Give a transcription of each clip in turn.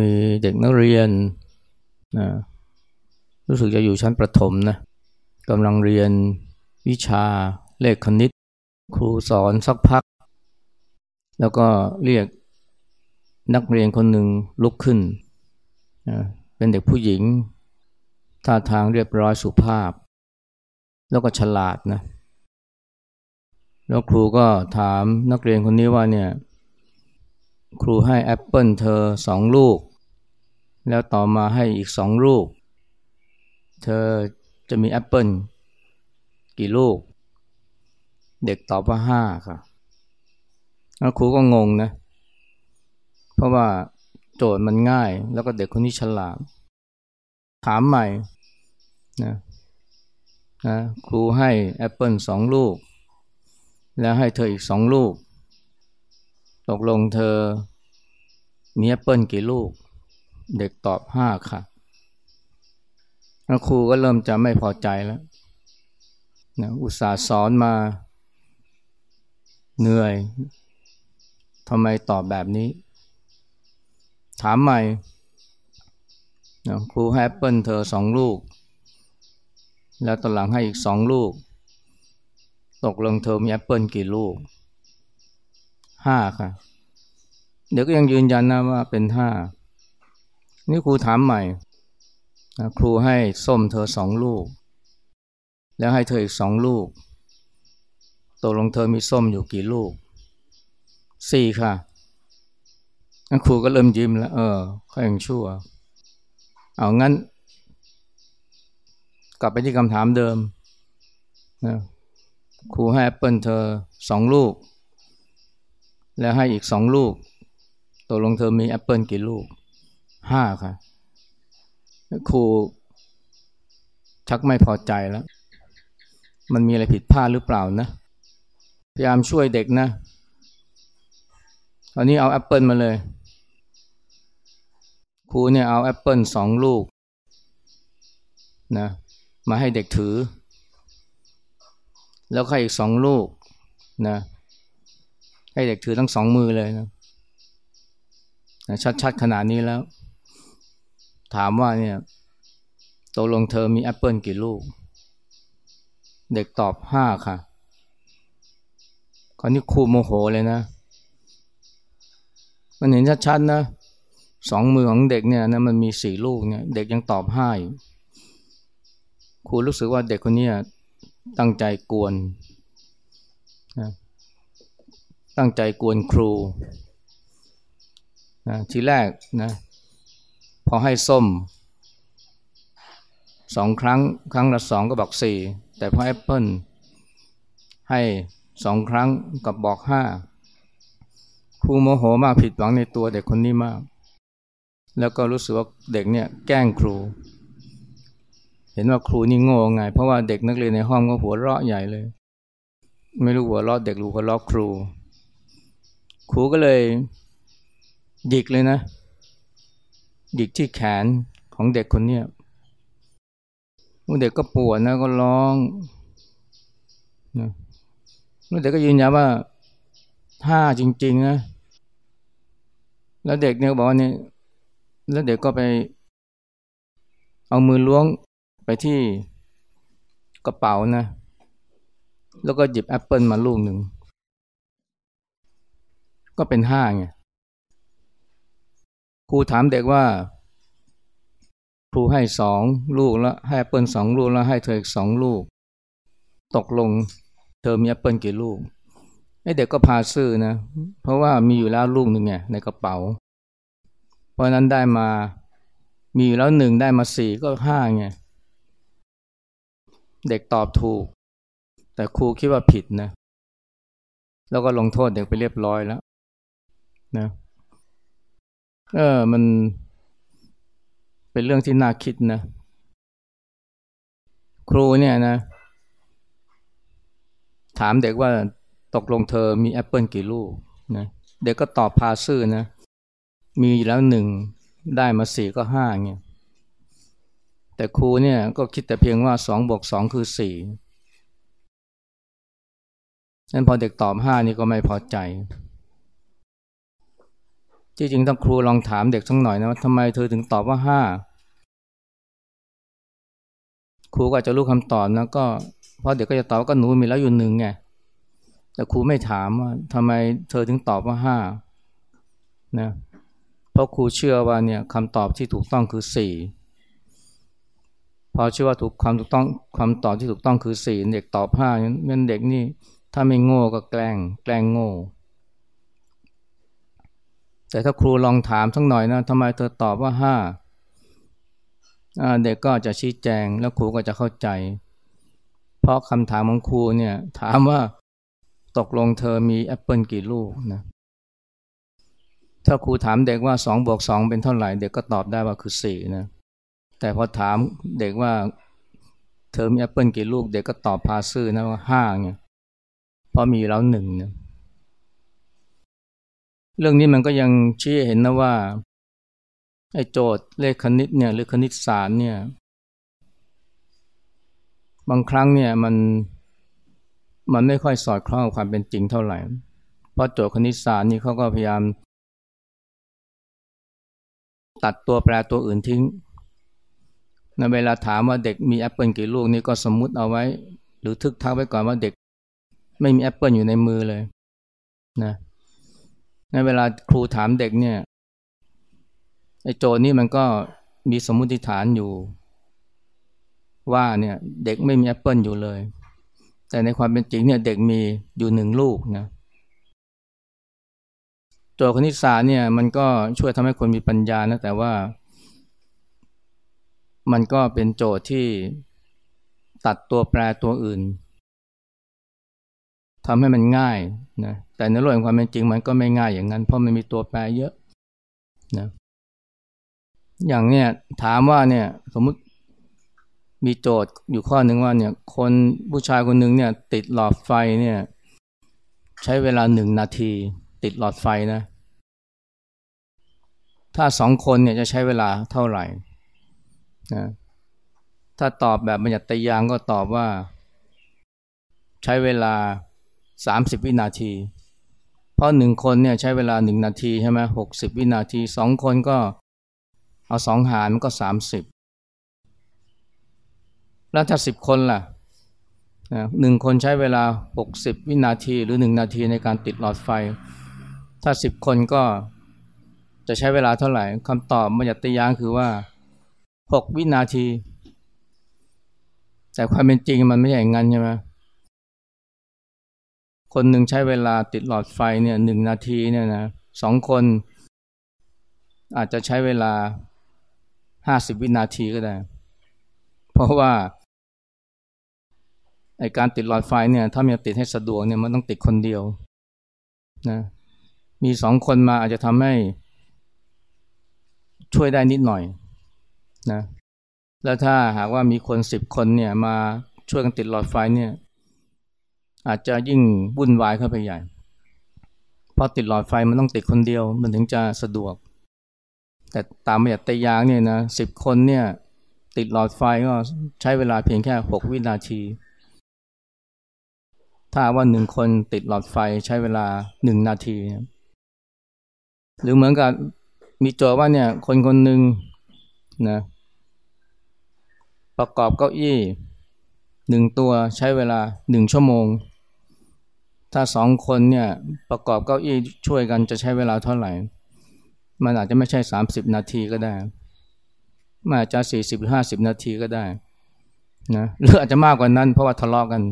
มีเด็กนักเรียนนะรู้สึกจะอยู่ชั้นประถมนะกำลังเรียนวิชาเลขคณิต ครูสอนสักพัก แล้วก็เรียกนักเรียนคนหนึ่งลุกขึ้นนะเป็นเด็กผู้หญิง ท่าทางเรียบร้อยสุภาพ แล้วก็ฉลาดนะแล้วครูก็ถามนักเรียนคนนี้ว่าเนี่ย ครูให้แอปเปิลเธอสองลูก แล้วต่อมาให้อีกสองลูก เธอจะมีแอปเปิลกี่ลูก เด็กตอบว่าห้าค่ะแล้วครูก็งงนะ เพราะว่าโจทย์มันง่าย แล้วก็เด็กคนนี้ฉลาด ถามใหม่นะนะครูให้แอปเปิลสองลูก แล้วให้เธออีกสองลูก ตกลงเธอ มีแอปเปิลกี่ลูก เด็กตอบห้าค่ะแล้วครูก็เริ่มจะไม่พอใจแล้วนะอุตส่าห์สอนมา เหนื่อยทำไมตอบแบบนี้ ถามใหม่นะครูให้แอปเปิลเธอสองลูก แล้วตอนหลังให้อีกสองลูก ตกลงเธอมีแอปเปิลกี่ลูกห้าค่ะ เดี๋ยวก็ยังยืนยันนะว่าเป็นห้านี่ครูถามใหม่ครูให้ส้มเธอสองลูก แล้วให้เธออีกสองลูกตกลงเธอมีส้มอยู่กี่ลูกสี่ค่ะครูก็เริ่มยิ้มแล้ว เออค่อยยังชั่ว เอางั้น กลับไปที่คำถามเดิมนะครูให้แอปเปิลเธอสองลูก แล้วให้อีกสองลูก ตกลงเธอมีแอปเปิลกี่ลูกห้าค่ะ ครูชักไม่พอใจแล้ว มันมีอะไรผิดพลาดหรือเปล่านะ พยายามช่วยเด็กนะตอนนี้เอาแอปเปิลมาเลย ครูเนี่ยเอาแอปเปิลสองลูกนะมาให้เด็กถือ แล้วก็อีกสองลูกนะให้เด็กถือทั้งสองมือเลยนะ ชัดๆขนาดนี้แล้ว ถามว่าเนี่ยตกลงเธอมีแอปเปิลกี่ลูก เด็กตอบห้าค่ะคราวนี้ครูโมโหเลยนะ มันเห็นชัดๆนะสองมือของเด็กเนี่ยนะมันมีสี่ลูกเนี่ยเด็กยังตอบห้าครูรู้สึกว่าเด็กคนนี้ตั้งใจกวนนะตั้งใจกวนครู นะทีแรกนะพอให้ส้มสองครั้งครั้งละสองก็บอกสี่แต่พอแอปเปิลให้สองครั้งกับบอกห้าครูโมโหมากผิดหวังในตัวเด็กคนนี้มาก แล้วก็รู้สึกว่าเด็กเนี่ยแกล้งครู เห็นว่าครูนี่โง่ไง เพราะว่าเด็กนักเรียนในห้องก็หัวเราะใหญ่เลย ไม่รู้หัวเราะเด็กรู้หัวเราะครู ครูก็เลย หยิกเลยนะหยิกที่แขนของเด็กคนนี้เด็กก็ปวดนะก็ร้องนะเด็กก็ยืนยันว่าท่าจริง ๆ นะ แล้วเด็กเนี่ยบอกว่าเนี่ยแล้วเด็กก็ไป เอามือล้วงไปที่กระเป๋านะ แล้วก็หยิบแอปเปิลมาลูกหนึ่ง ก็เป็นห้าไง ครูถามเด็กว่า ครูให้สองลูกแล้วให้แอปเปิลสองลูกแล้วให้เธออีกสองลูก ตกลงเธอมีแอปเปิลกี่ลูกไอ้เด็กก็พาซื่อนะ เพราะว่ามีอยู่แล้วลูกหนึ่งไงในกระเป๋า เพราะนั้นได้มามีอยู่แล้วหนึ่งได้มาสี่ก็ห้าไงเด็กตอบถูก แต่ครูคิดว่าผิดนะ แล้วก็ลงโทษเด็กไปเรียบร้อยแล้วนะ เออมันเป็นเรื่องที่น่าคิดนะ ครูเนี่ยนะ ถามเด็กว่าตกลงเธอมีแอปเปิลกี่ลูกนะเด็กก็ตอบพาซื่อนะ มีแล้วหนึ่งได้มาสี่ก็ห้าเงี้ยแต่ครูเนี่ยก็คิดแต่เพียงว่าสองบวกสองคือสี่นั้นพอเด็กตอบห้านี่ก็ไม่พอใจ จริงต้องครูลองถามเด็กสักหน่อยนะว่าทำไมเธอถึงตอบว่าห้าครูก็จะรู้คำตอบนะก็เพราะเด็กก็จะตอบก็หนูมีแล้วอยู่หนึ่งไงแต่ครูไม่ถามว่าทำไมเธอถึงตอบว่าห้านะเพราะครูเชื่อว่าเนี่ยคำตอบที่ถูกต้องคือสี่พอเชื่อว่าถูกความถูกต้องคำตอบที่ถูกต้องคือสี่เด็กตอบห้างั้นเด็กนี่ถ้าไม่โง่ก็แกล้งแกล้งโง่ แต่ถ้าครูลองถามสักหน่อยนะทำไมเธอตอบว่าห้าเด็กก็จะชี้แจงแล้วครูก็จะเข้าใจ เพราะคำถามของครูเนี่ยถามว่าตกลงเธอมีแอปเปิลกี่ลูกนะถ้าครูถามเด็กว่าสองบวกสองเป็นเท่าไหร่ เด็กก็ตอบได้ว่าคือสี่นะแต่พอถามเด็กว่าเธอมีแอปเปิลกี่ลูก เด็กก็ตอบพาซื่อนะว่าห้าเนี่ยเพราะมีแล้วหนึ่งเนี่ย เรื่องนี้มันก็ยังชี้ให้เห็นนะว่าไอ้โจทย์เลขคณิตเนี่ยหรือคณิตศาสตร์เนี่ย บางครั้งเนี่ยมันมันไม่ค่อยสอดคล้องกับความเป็นจริงเท่าไหร่ เพราะโจทย์คณิตศาสตร์นี่เขาก็พยายาม ตัดตัวแปรตัวอื่นทิ้งในเวลาถามว่าเด็กมีแอปเปิลกี่ลูกนี่ก็สมมุติเอาไว้ หรือทึกทักไว้ก่อนว่าเด็ก ไม่มีแอปเปิลอยู่ในมือเลยนะ ในเวลาครูถามเด็กเนี่ยไอ้โจทย์นี้มันก็มีสมมุติฐานอยู่ ว่าเนี่ยเด็กไม่มีแอปเปิลอยู่เลย แต่ในความเป็นจริงเนี่ยเด็กมีอยู่หนึ่งลูกนะโจทย์คณิตศาสตร์เนี่ยมันก็ช่วยทำให้คนมีปัญญานะแต่ว่า มันก็เป็นโจทย์ที่ตัดตัวแปรตัวอื่น ทำให้มันง่ายนะแต่ในโลกแห่งความเป็นจริงมันก็ไม่ง่ายอย่างนั้น เพราะมันมีตัวแปรเยอะนะอย่างเนี้ยถามว่าเนี่ยสมมุติมีโจทย์อยู่ข้อหนึ่งว่าเนี่ยคนผู้ชายคนหนึ่งเนี่ย ติดหลอดไฟเนี่ย ใช้เวลาหนึ่งนาที ติดหลอดไฟนะ ถ้าสองคนเนี่ยจะใช้เวลาเท่าไหร่นะถ้าตอบแบบบัญญัติยางก็ตอบว่า ใช้เวลา สามสิบวินาที เพราะหนึ่งคนเนี่ยใช้เวลาหนึ่งนาทีใช่ไหมหกสิบวินาทีสองคนก็เอาสองหารมันก็สามสิบแล้วถ้าสิบคนล่ะหนึ่งคนใช้เวลาหกสิบวินาทีหรือหนึ่งนาทีในการติดหลอดไฟ ถ้าสิบคนก็จะใช้เวลาเท่าไหร่คำตอบมันจะตยางคือว่าหกวินาที แต่ความเป็นจริงมันไม่ใช่อย่างนั้นใช่ไหม คนหนึ่งใช้เวลาติดหลอดไฟเนี่ยหนึ่งนาทีเนี่ยนะสองคน อาจจะใช้เวลาห้าสิบวินาทีก็ได้ เพราะว่าไอการติดหลอดไฟเนี่ยถ้ามีติดให้สะดวกเนี่ยมันต้องติดคนเดียวนะมีสองคนมาอาจจะทำให้ช่วยได้นิดหน่อยนะแล้วถ้าหากว่ามีคนสิบคนเนี่ยมาช่วยกันติดหลอดไฟเนี่ย อาจจะยิ่งวุ่นวายเข้าไปใหญ่เพราะติดหลอดไฟมันต้องติดคนเดียว มันถึงจะสะดวก แต่ตามแบบตยางเนี่ยนะสิบคนเนี่ยติดหลอดไฟก็ใช้เวลาเพียงแค่หกวินาที ถ้าว่าหนึ่งคนติดหลอดไฟใช้เวลาหนึ่งนาที หรือเหมือนกับมีโจทย์ว่าเนี่ยคนคนหนึ่งนะประกอบเก้าอี้หนึ่งตัวใช้เวลาหนึ่งชั่วโมง ถ้าสองคนเนี่ยประกอบเก้าอี้ช่วยกันจะใช้เวลาเท่าไหร่ มันอาจจะไม่ใช่สามสิบนาทีก็ได้มันอาจจะสี่สิบห้าสิบนาทีก็ได้นะหรืออาจจะมากกว่านั้น เพราะว่าทะเลาะกกัน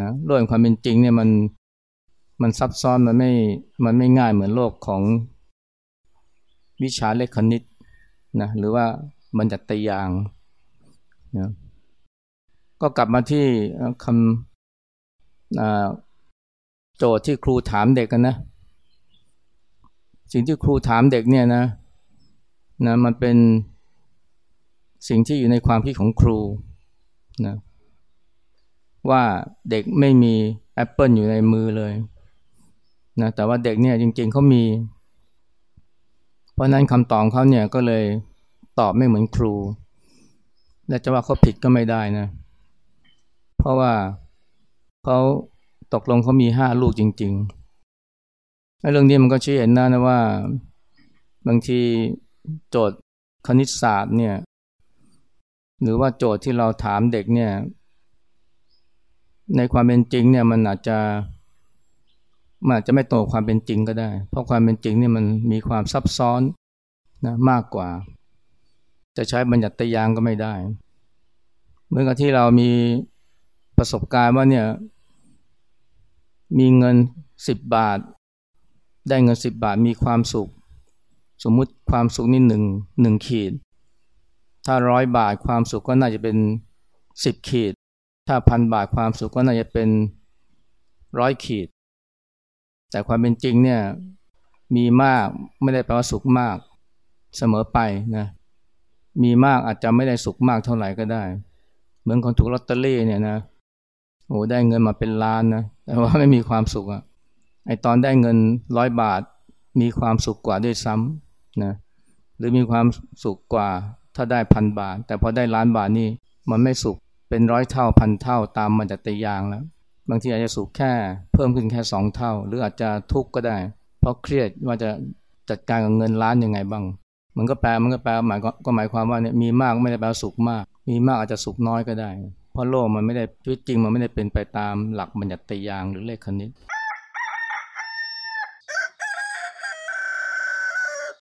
นะโลกความเป็นจริงเนี่ยมันมันซับซ้อนมันไม่มันไม่ง่ายเหมือนโลกของวิชาเลขคณิตนะหรือว่ามันจัดตยางนะก็กลับมาที่คำ โจทย์ที่ครูถามเด็กกันนะ สิ่งที่ครูถามเด็กเนี่ยนะนะมันเป็นสิ่งที่อยู่ในความคิดของครูนะว่าเด็กไม่มีแอปเปิลอยู่ในมือเลยนะแต่ว่าเด็กเนี่ยจริงๆเขามี เพราะนั้นคำตอบเขาเนี่ยก็เลยตอบไม่เหมือนครู และจะว่าเขาผิดก็ไม่ได้นะ เพราะว่าเขา ตกลงเขามีห้าลูกจริงๆไอ้เรื่องนี้มันก็ชี้เห็นนะนะว่า บางทีโจทย์คณิตศาสตร์เนี่ย หรือว่าโจทย์ที่เราถามเด็กเนี่ย ในความเป็นจริงเนี่ยมันอาจจะมันอาจจะไม่ตรงความเป็นจริงก็ได้ เพราะความเป็นจริงเนี่ยมันมีความซับซ้อนนะมากกว่า จะใช้บัญญัติยางก็ไม่ได้ เหมือนกับที่เรามีประสบการณ์ว่าเนี่ย มีเงินสิบบาท ได้เงินสิบบาทมีความสุข สมมุติความสุขนี่หนึ่งหนึ่งขีด ถ้าร้อยบาทความสุขก็น่าจะเป็นสิบขีด ถ้าพันบาทความสุขก็น่าจะเป็นร้อยขีด แต่ความเป็นจริงเนี่ยมีมากไม่ได้แปลว่าสุขมากเสมอไปนะมีมากอาจจะไม่ได้สุขมากเท่าไหร่ก็ได้ เหมือนคนถูกลอตเตอรี่เนี่ยนะ โอ้ได้เงินมาเป็นล้านนะแต่ว่าไม่มีความสุขอะไอตอนได้เงินร้อยบาท มีความสุขกว่าด้วยซ้ำนะหรือมีความสุขกว่าถ้าได้พันบาท แต่พอได้ล้านบาทนี่มันไม่สุขเป็นร้อยเท่าพันเท่าตามมันจะตยางแล้วบางทีอาจจะสุขแค่เพิ่มขึ้นแค่สองเท่า หรืออาจจะทุกข์ก็ได้ เพราะเครียดว่าจะจัดการกับเงินล้านยังไงบ้าง มันก็แปลมันก็แปลหมายก็หมายความว่าเนี่ยมีมากไม่ได้แปลสุขมาก มีมากอาจจะสุขน้อยก็ได้ ราะโลกมันไม่ได้ชีวิตจริงมันไม่ได้เป็นไปตามหลักบัญญัติยางหรือเลขคณิต